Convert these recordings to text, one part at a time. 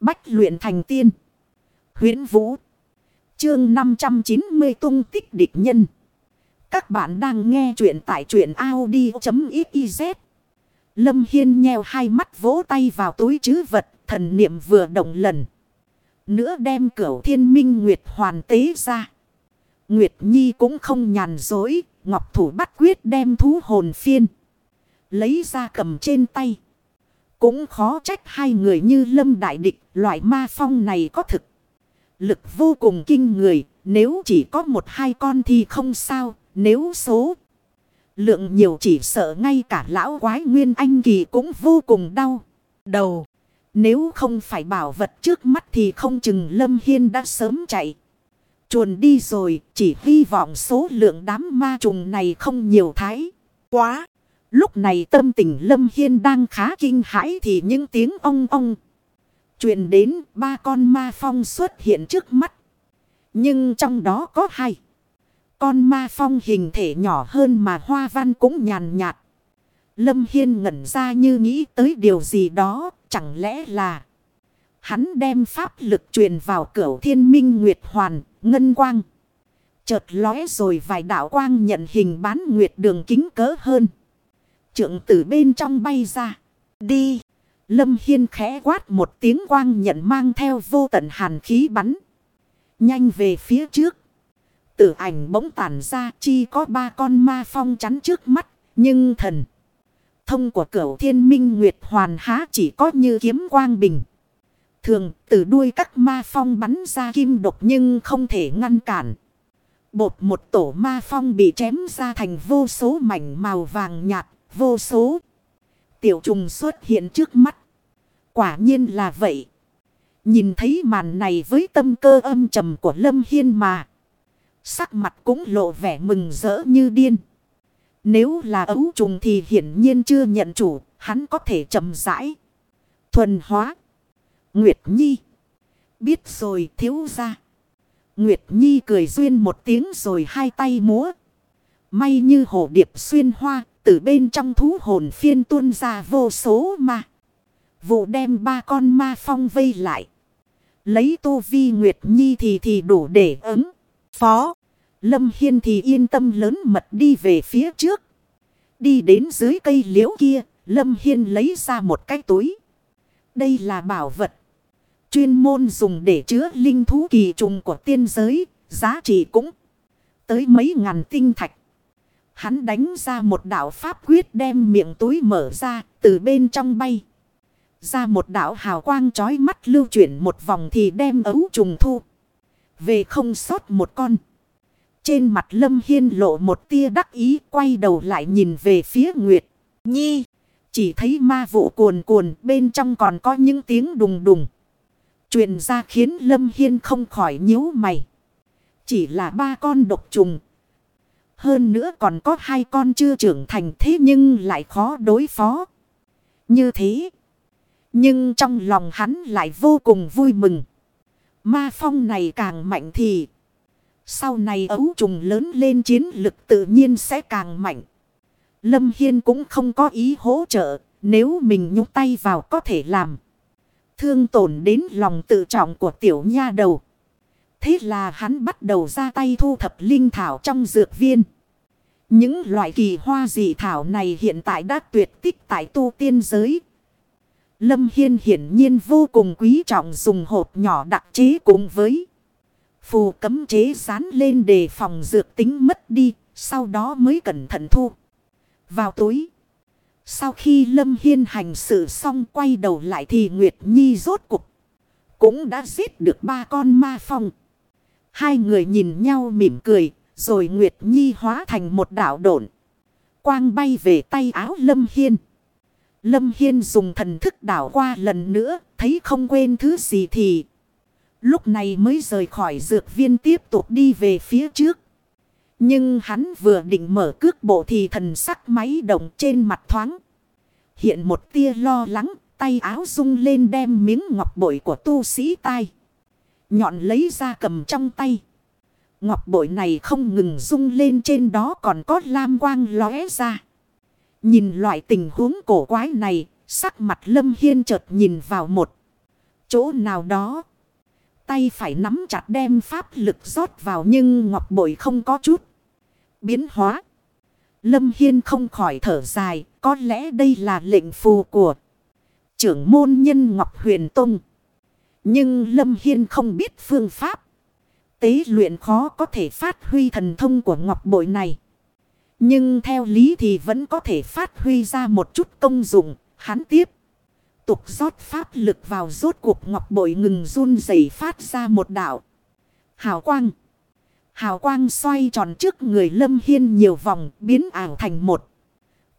Bách luyện thành tiên. huyễn Vũ. Chương 590 tung tích địch nhân. Các bạn đang nghe truyện tại truyện Audi.xyz. Lâm Hiên nheo hai mắt vỗ tay vào túi chứ vật. Thần niệm vừa động lần. Nữa đem cửu thiên minh Nguyệt hoàn tế ra. Nguyệt Nhi cũng không nhàn dối. Ngọc Thủ bắt quyết đem thú hồn phiên. Lấy ra cầm trên tay. Cũng khó trách hai người như lâm đại địch. Loại ma phong này có thực. Lực vô cùng kinh người. Nếu chỉ có một hai con thì không sao. Nếu số lượng nhiều chỉ sợ ngay cả lão quái nguyên anh kỳ cũng vô cùng đau. Đầu. Nếu không phải bảo vật trước mắt thì không chừng Lâm Hiên đã sớm chạy. Chuồn đi rồi, chỉ hy vọng số lượng đám ma trùng này không nhiều thái. Quá! Lúc này tâm tình Lâm Hiên đang khá kinh hãi thì những tiếng ong ong. truyền đến ba con ma phong xuất hiện trước mắt. Nhưng trong đó có hai. Con ma phong hình thể nhỏ hơn mà hoa văn cũng nhàn nhạt. Lâm Hiên ngẩn ra như nghĩ tới điều gì đó, chẳng lẽ là... Hắn đem pháp lực truyền vào cửu thiên minh nguyệt hoàn, ngân quang. Chợt lóe rồi vài đạo quang nhận hình bán nguyệt đường kính cỡ hơn. Trượng từ bên trong bay ra. Đi. Lâm Hiên khẽ quát một tiếng quang nhận mang theo vô tận hàn khí bắn. Nhanh về phía trước. Tử ảnh bỗng tản ra chi có ba con ma phong chắn trước mắt. Nhưng thần thông của cửu thiên minh nguyệt hoàn há chỉ có như kiếm quang bình. Thường từ đuôi các ma phong bắn ra kim độc nhưng không thể ngăn cản. Bột một tổ ma phong bị chém ra thành vô số mảnh màu vàng nhạt, vô số. Tiểu trùng xuất hiện trước mắt. Quả nhiên là vậy. Nhìn thấy màn này với tâm cơ âm trầm của Lâm Hiên mà. Sắc mặt cũng lộ vẻ mừng rỡ như điên. Nếu là ấu trùng thì hiển nhiên chưa nhận chủ, hắn có thể chậm rãi. Thuần hóa. Nguyệt Nhi. Biết rồi thiếu ra. Nguyệt Nhi cười duyên một tiếng rồi hai tay múa. May như hồ điệp xuyên hoa, từ bên trong thú hồn phiên tuôn ra vô số ma. Vụ đem ba con ma phong vây lại. Lấy tô vi Nguyệt Nhi thì thì đủ để ứng. Phó. Lâm Hiên thì yên tâm lớn mật đi về phía trước. Đi đến dưới cây liễu kia, Lâm Hiên lấy ra một cái túi. Đây là bảo vật. Chuyên môn dùng để chứa linh thú kỳ trùng của tiên giới, giá trị cũng tới mấy ngàn tinh thạch. Hắn đánh ra một đạo pháp quyết đem miệng túi mở ra, từ bên trong bay. Ra một đạo hào quang chói mắt lưu chuyển một vòng thì đem ấu trùng thu. Về không sót một con. Trên mặt Lâm Hiên lộ một tia đắc ý quay đầu lại nhìn về phía Nguyệt. Nhi. Chỉ thấy ma vụ cuồn cuồn bên trong còn có những tiếng đùng đùng. Truyền ra khiến Lâm Hiên không khỏi nhíu mày. Chỉ là ba con độc trùng. Hơn nữa còn có hai con chưa trưởng thành thế nhưng lại khó đối phó. Như thế. Nhưng trong lòng hắn lại vô cùng vui mừng. Ma phong này càng mạnh thì. Sau này ấu trùng lớn lên chiến lực tự nhiên sẽ càng mạnh. Lâm Hiên cũng không có ý hỗ trợ. Nếu mình nhúc tay vào có thể làm. Thương tổn đến lòng tự trọng của tiểu nha đầu. Thế là hắn bắt đầu ra tay thu thập linh thảo trong dược viên. Những loại kỳ hoa dị thảo này hiện tại đã tuyệt tích tại tu tiên giới. Lâm Hiên hiển nhiên vô cùng quý trọng dùng hộp nhỏ đặc chế cùng với phù cấm chế dán lên để phòng dược tính mất đi, sau đó mới cẩn thận thu vào túi. Sau khi Lâm Hiên hành sự xong quay đầu lại thì Nguyệt Nhi rốt cục. Cũng đã giết được ba con ma phong. Hai người nhìn nhau mỉm cười. Rồi Nguyệt Nhi hóa thành một đảo độn. Quang bay về tay áo Lâm Hiên. Lâm Hiên dùng thần thức đảo qua lần nữa. Thấy không quên thứ gì thì. Lúc này mới rời khỏi dược viên tiếp tục đi về phía trước. Nhưng hắn vừa định mở cước bộ thì thần sắc máy động trên mặt thoáng. Hiện một tia lo lắng, tay áo rung lên đem miếng ngọc bội của tu sĩ tai. Nhọn lấy ra cầm trong tay. Ngọc bội này không ngừng rung lên trên đó còn có lam quang lóe ra. Nhìn loại tình huống cổ quái này, sắc mặt lâm hiên chợt nhìn vào một chỗ nào đó. Tay phải nắm chặt đem pháp lực rót vào nhưng ngọc bội không có chút. Biến hóa. Lâm Hiên không khỏi thở dài. Có lẽ đây là lệnh phù của trưởng môn nhân Ngọc Huyền Tông. Nhưng Lâm Hiên không biết phương pháp. Tế luyện khó có thể phát huy thần thông của ngọc bội này. Nhưng theo lý thì vẫn có thể phát huy ra một chút công dụng. Hắn tiếp. Tục rót pháp lực vào rốt cuộc ngọc bội ngừng run rẩy phát ra một đạo. Hào quang. Hào quang xoay tròn trước người Lâm Hiên nhiều vòng, biến ảo thành một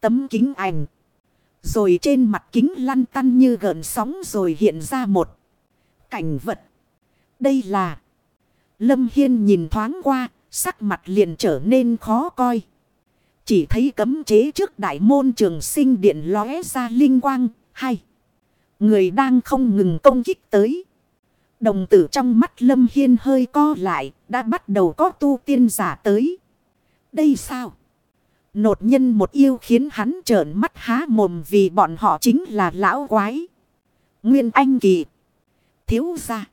tấm kính ảnh. Rồi trên mặt kính lăn tăn như gợn sóng rồi hiện ra một cảnh vật. Đây là Lâm Hiên nhìn thoáng qua, sắc mặt liền trở nên khó coi. Chỉ thấy cấm chế trước đại môn trường sinh điện lóe ra linh quang, hay. Người đang không ngừng công kích tới. Đồng tử trong mắt Lâm Hiên hơi co lại, đã bắt đầu có tu tiên giả tới. Đây sao? Nột nhân một yêu khiến hắn trợn mắt há mồm vì bọn họ chính là lão quái. Nguyên Anh Kỳ. Thiếu ra.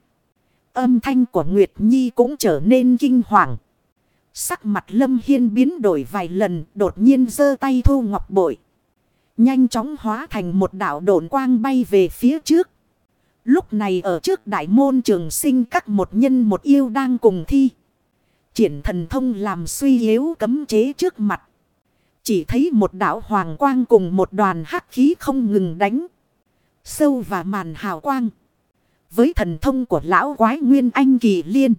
Âm thanh của Nguyệt Nhi cũng trở nên kinh hoàng. Sắc mặt Lâm Hiên biến đổi vài lần, đột nhiên giơ tay thu ngọc bội. Nhanh chóng hóa thành một đảo độn quang bay về phía trước. Lúc này ở trước đại môn trường sinh các một nhân một yêu đang cùng thi. Triển thần thông làm suy yếu cấm chế trước mặt. Chỉ thấy một đảo hoàng quang cùng một đoàn hắc khí không ngừng đánh. Sâu và màn hào quang. Với thần thông của lão quái nguyên anh kỳ liên.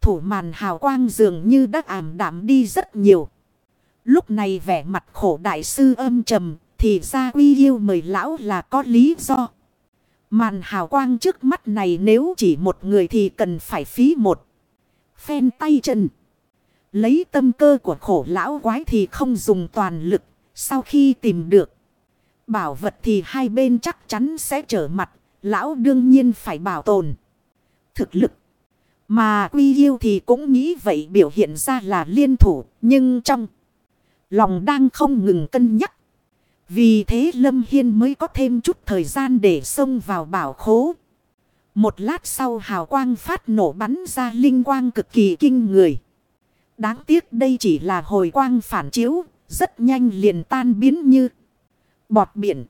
Thủ màn hào quang dường như đã ảm đạm đi rất nhiều. Lúc này vẻ mặt khổ đại sư âm trầm. Thì ra quy yêu mời lão là có lý do. Màn hào quang trước mắt này nếu chỉ một người thì cần phải phí một. Phen tay chân. Lấy tâm cơ của khổ lão quái thì không dùng toàn lực. Sau khi tìm được bảo vật thì hai bên chắc chắn sẽ trở mặt. Lão đương nhiên phải bảo tồn thực lực. Mà quy yêu thì cũng nghĩ vậy biểu hiện ra là liên thủ. Nhưng trong lòng đang không ngừng cân nhắc. Vì thế Lâm Hiên mới có thêm chút thời gian để xông vào bảo khố. Một lát sau hào quang phát nổ bắn ra linh quang cực kỳ kinh người. Đáng tiếc đây chỉ là hồi quang phản chiếu, rất nhanh liền tan biến như bọt biển.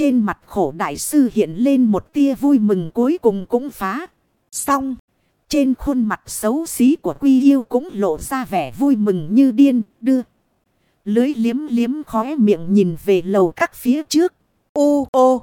Trên mặt khổ đại sư hiện lên một tia vui mừng cuối cùng cũng phá. Xong, trên khuôn mặt xấu xí của quy yêu cũng lộ ra vẻ vui mừng như điên, đưa. Lưới liếm liếm khóe miệng nhìn về lầu các phía trước. Ô ô!